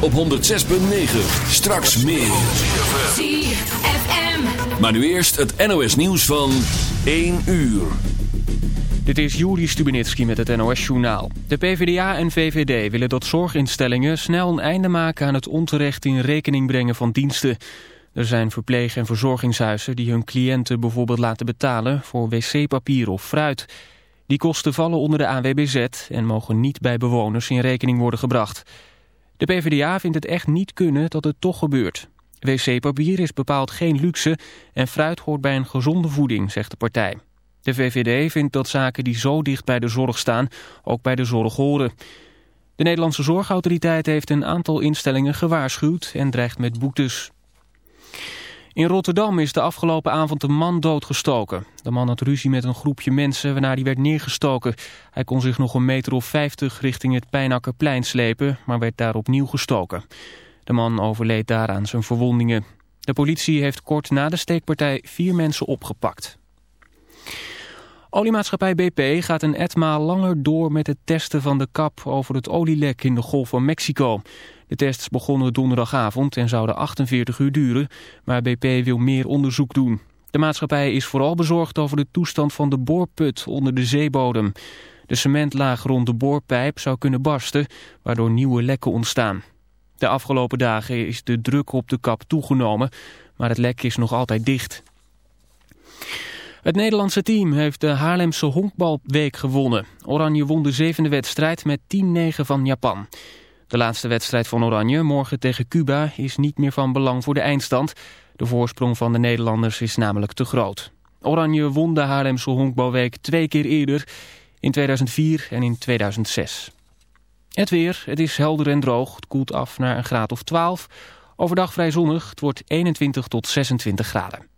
op 106.9. Straks meer. ZFM. Maar nu eerst het NOS nieuws van 1 uur. Dit is Juri Stubenitski met het NOS-journaal. De PvdA en VVD willen dat zorginstellingen snel een einde maken aan het onterecht in rekening brengen van diensten. Er zijn verpleeg- en verzorgingshuizen die hun cliënten bijvoorbeeld laten betalen voor wc-papier of fruit. Die kosten vallen onder de AWBZ en mogen niet bij bewoners in rekening worden gebracht. De PvdA vindt het echt niet kunnen dat het toch gebeurt. Wc-papier is bepaald geen luxe en fruit hoort bij een gezonde voeding, zegt de partij. De VVD vindt dat zaken die zo dicht bij de zorg staan ook bij de zorg horen. De Nederlandse Zorgautoriteit heeft een aantal instellingen gewaarschuwd en dreigt met boetes. In Rotterdam is de afgelopen avond een man doodgestoken. De man had ruzie met een groepje mensen waarna hij werd neergestoken. Hij kon zich nog een meter of vijftig richting het Pijnakkerplein slepen, maar werd daar opnieuw gestoken. De man overleed daaraan zijn verwondingen. De politie heeft kort na de steekpartij vier mensen opgepakt. Oliemaatschappij BP gaat een etmaal langer door met het testen van de kap over het olielek in de Golf van Mexico. De tests begonnen donderdagavond en zouden 48 uur duren, maar BP wil meer onderzoek doen. De maatschappij is vooral bezorgd over de toestand van de boorput onder de zeebodem. De cementlaag rond de boorpijp zou kunnen barsten, waardoor nieuwe lekken ontstaan. De afgelopen dagen is de druk op de kap toegenomen, maar het lek is nog altijd dicht. Het Nederlandse team heeft de Haarlemse Honkbalweek gewonnen. Oranje won de zevende wedstrijd met 10-9 van Japan. De laatste wedstrijd van Oranje, morgen tegen Cuba, is niet meer van belang voor de eindstand. De voorsprong van de Nederlanders is namelijk te groot. Oranje won de Haarlemse Honkbalweek twee keer eerder, in 2004 en in 2006. Het weer, het is helder en droog, het koelt af naar een graad of 12. Overdag vrij zonnig, het wordt 21 tot 26 graden.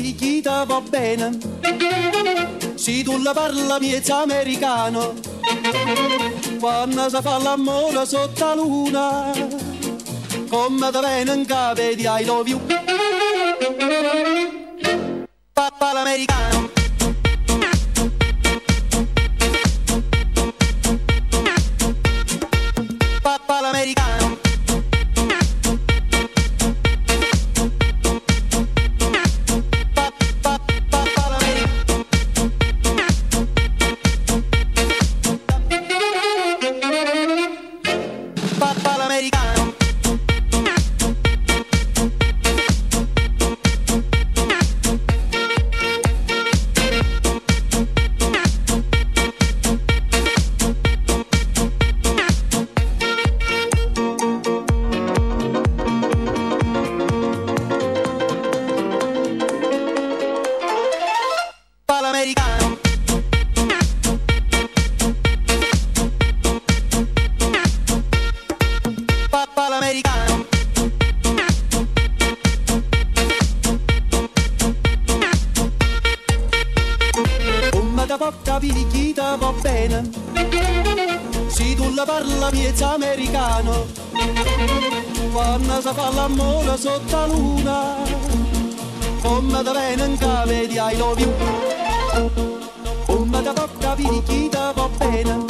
ti va bene. si tu la parla miezza americano, quando si fa l'amore sotto la luna, come da viene in capo di I love you. si parla piezza americano, quando si fa la mola sotto la luna, come da venga vedi ai lovi, come da tocca vedi va bene,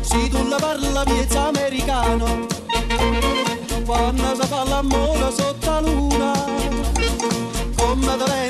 si tu la parla piezza americano, quando si fa la mola sotto la luna, come da venga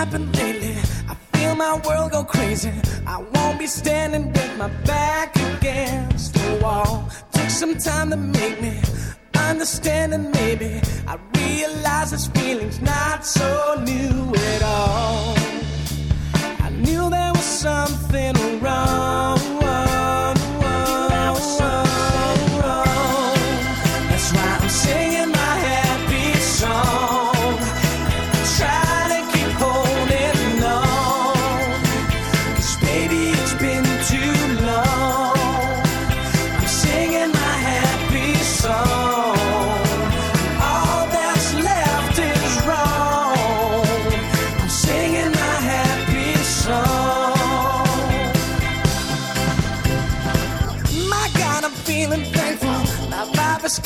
Happened lately. I feel my world go crazy. I won't be standing with my back against the wall. Took some time to make me understand, and maybe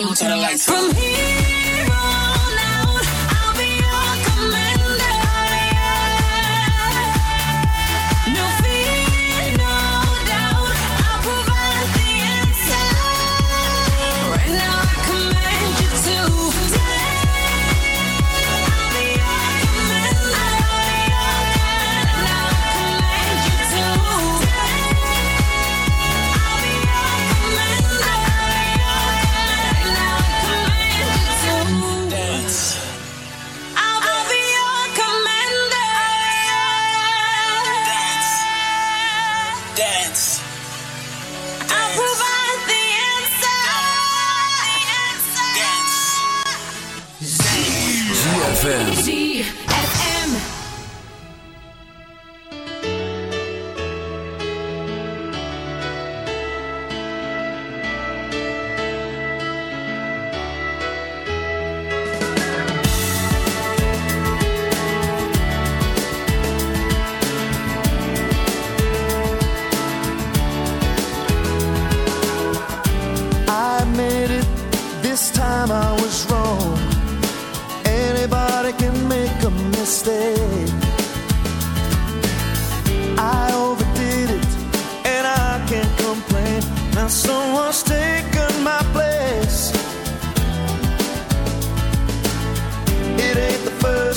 Come to the lights. From here on.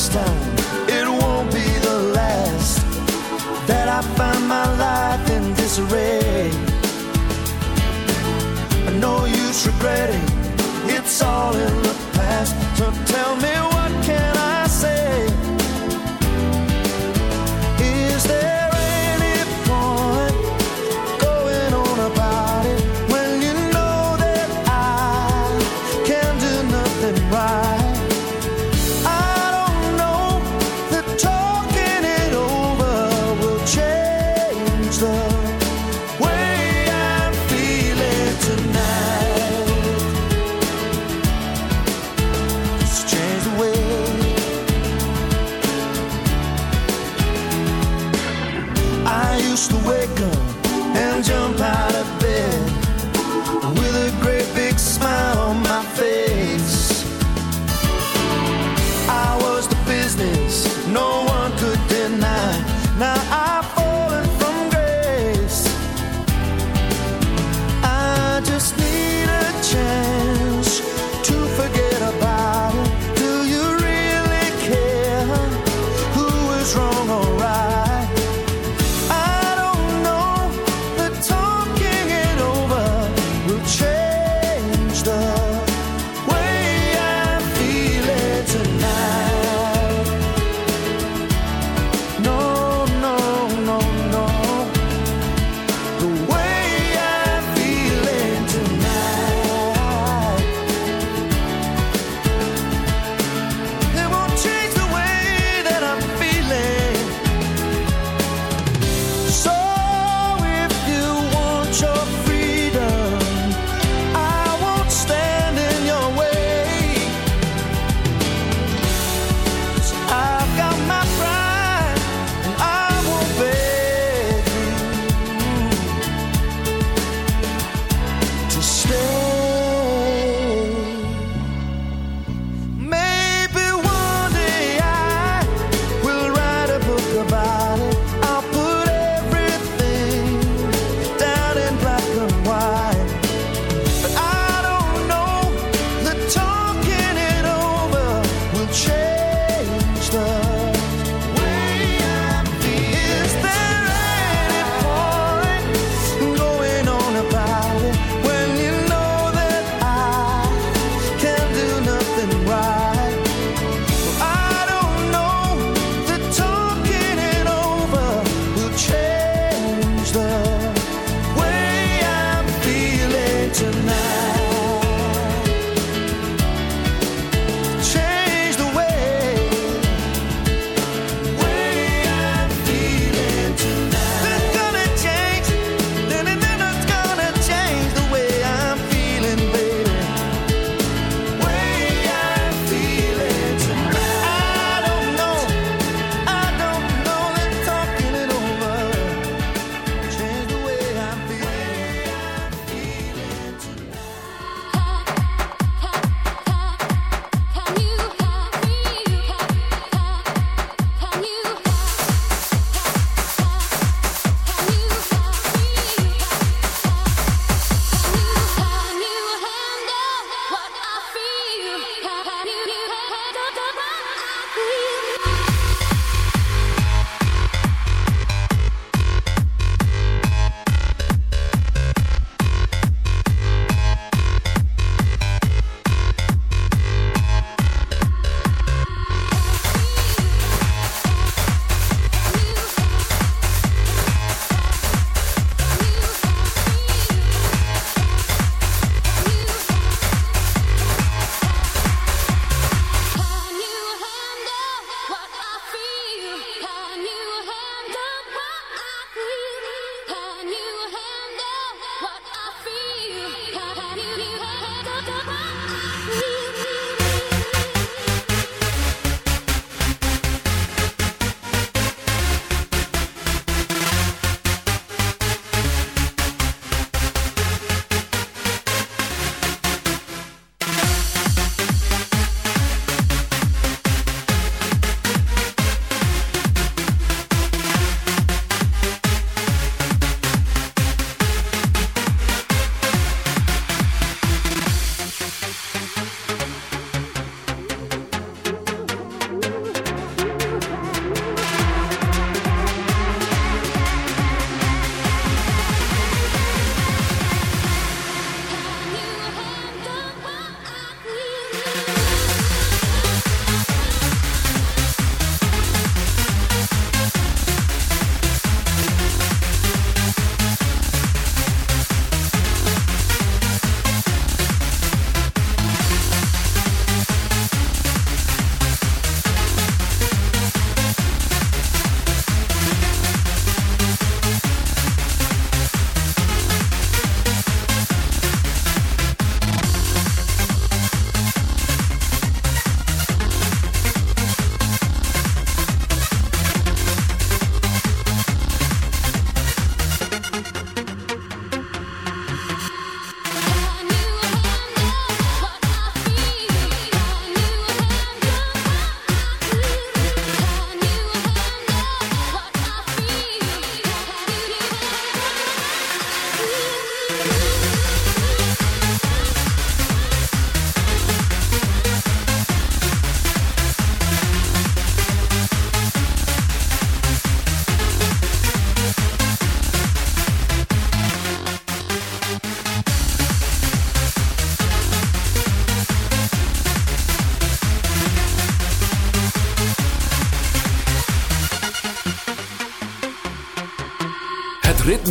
first time, it won't be the last that I find my life in disarray. No use regretting, it's all in the past. So tell me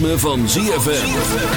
ritme van ZFM.